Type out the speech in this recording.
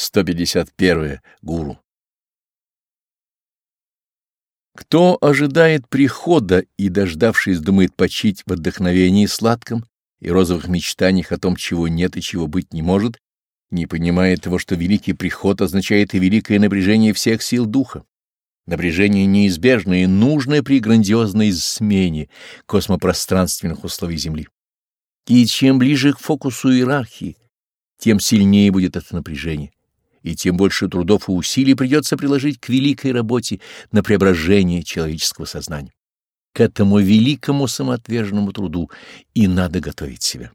151. Гуру. Кто ожидает прихода и, дождавшись, думает почить в вдохновении сладком и розовых мечтаниях о том, чего нет и чего быть не может, не понимает того, что великий приход означает и великое напряжение всех сил духа. Напряжение неизбежное и нужное при грандиозной смене космопространственных условий Земли. И чем ближе к фокусу иерархии, тем сильнее будет это напряжение и тем больше трудов и усилий придется приложить к великой работе на преображение человеческого сознания. К этому великому самоотверженному труду и надо готовить себя.